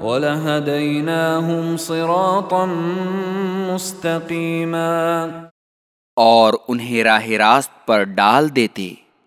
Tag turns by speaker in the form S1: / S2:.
S1: وَلَهَدَيْنَاهُمْ صِرَاطًا مُسْتَقِيمًا.
S2: اور انہیں راہ راست پر ڈال دیتے۔